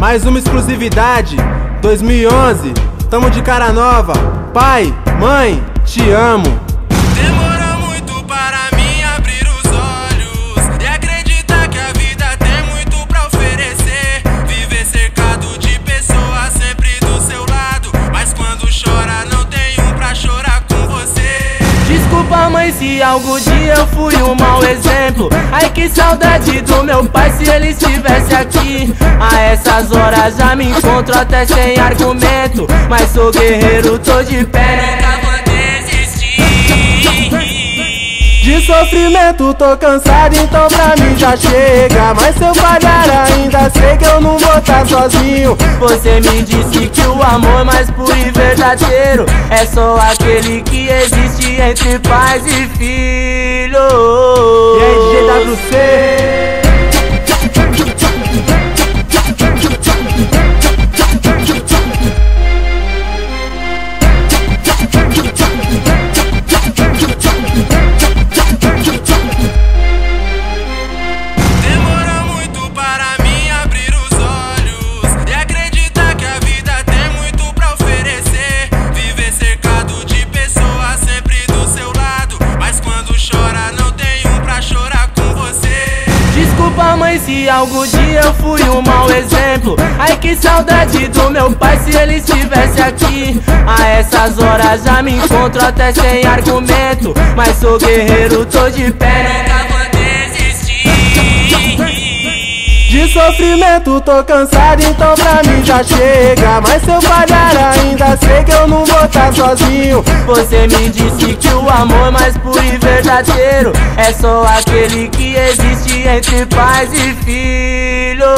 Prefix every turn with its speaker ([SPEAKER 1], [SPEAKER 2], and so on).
[SPEAKER 1] mais uma exclusividade. 2011, tamo de cara nova. Pai, mãe, te amo.
[SPEAKER 2] Demora muito para mim abrir os olhos e acreditar que a vida tem muito pra oferecer. Viver cercado de pessoas sempre do seu lado, mas quando chora não tem um pra chorar com você.
[SPEAKER 3] Desculpa, mãe, se algum dia eu fui um mau exemplo. Ai, que saudade do meu pai se ele estivesse aqui. A essas horas já me encontro até sem argumento. Mas sou guerreiro, tô de pé.
[SPEAKER 2] Nunca vou desistir.
[SPEAKER 1] De sofrimento tô cansado, então pra mim já chega. Mas se eu falhar, ainda sei que eu não vou estar sozinho.
[SPEAKER 3] Você me disse que o amor mais puro e verdadeiro é só aquele que existe entre pais e filhos.
[SPEAKER 1] E aí, GWC?
[SPEAKER 3] Mãe, se algum dia eu fui um mau exemplo. Ai, que saudade do meu pai se ele estivesse aqui. A essas horas já me encontro até sem argumento. Mas sou guerreiro, tô de pé.
[SPEAKER 2] Nunca
[SPEAKER 1] De sofrimento tô cansado, então pra mim já chega. Mas se eu falhar, ainda sei que eu não vou estar sozinho.
[SPEAKER 3] Você me disse que o amor mais puro e verdadeiro é só aquele que existe entre pais e filhos.